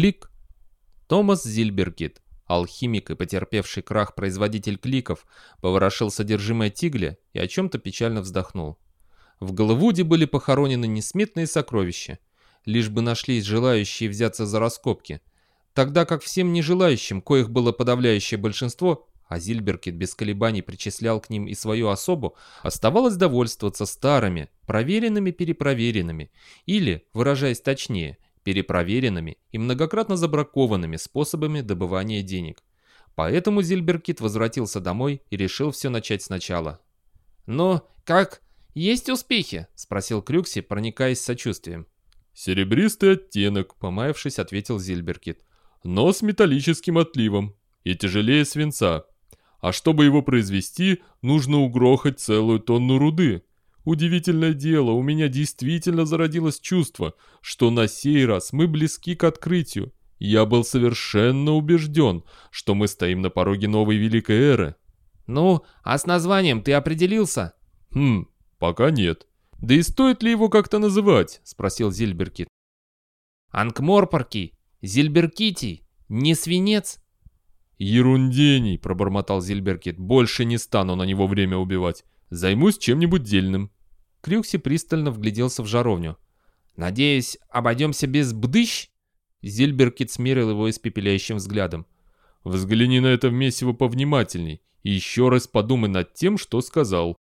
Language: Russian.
Клик. Томас Зильбергит, алхимик и потерпевший крах производитель кликов, поворошил содержимое тигля и о чем-то печально вздохнул. В Голливуде были похоронены несметные сокровища, лишь бы нашлись желающие взяться за раскопки, тогда как всем нежелающим, коих было подавляющее большинство, а Зильберкет без колебаний причислял к ним и свою особу, оставалось довольствоваться старыми, проверенными-перепроверенными, или, выражаясь точнее, перепроверенными и многократно забракованными способами добывания денег. Поэтому Зильберкит возвратился домой и решил все начать сначала. «Ну, как? Есть успехи?» — спросил Крюкси, проникаясь сочувствием. «Серебристый оттенок», — помаявшись, ответил Зильберкит. «Но с металлическим отливом и тяжелее свинца. А чтобы его произвести, нужно угрохать целую тонну руды. Удивительное дело, у меня действительно зародилось чувство, что на сей раз мы близки к открытию. Я был совершенно убежден, что мы стоим на пороге новой великой эры. «Ну, а с названием ты определился?» «Хм, пока нет. Да и стоит ли его как-то называть?» — спросил Зильберкит. «Анкморпорки, Зильберкитий, не свинец?» «Ерундений», — пробормотал Зильберкет. «Больше не стану на него время убивать. Займусь чем-нибудь дельным». Крюкси пристально вгляделся в жаровню. «Надеюсь, обойдемся без бдыщ?» Зильберкет смерил его испепеляющим взглядом. «Взгляни на это месиво повнимательней и еще раз подумай над тем, что сказал».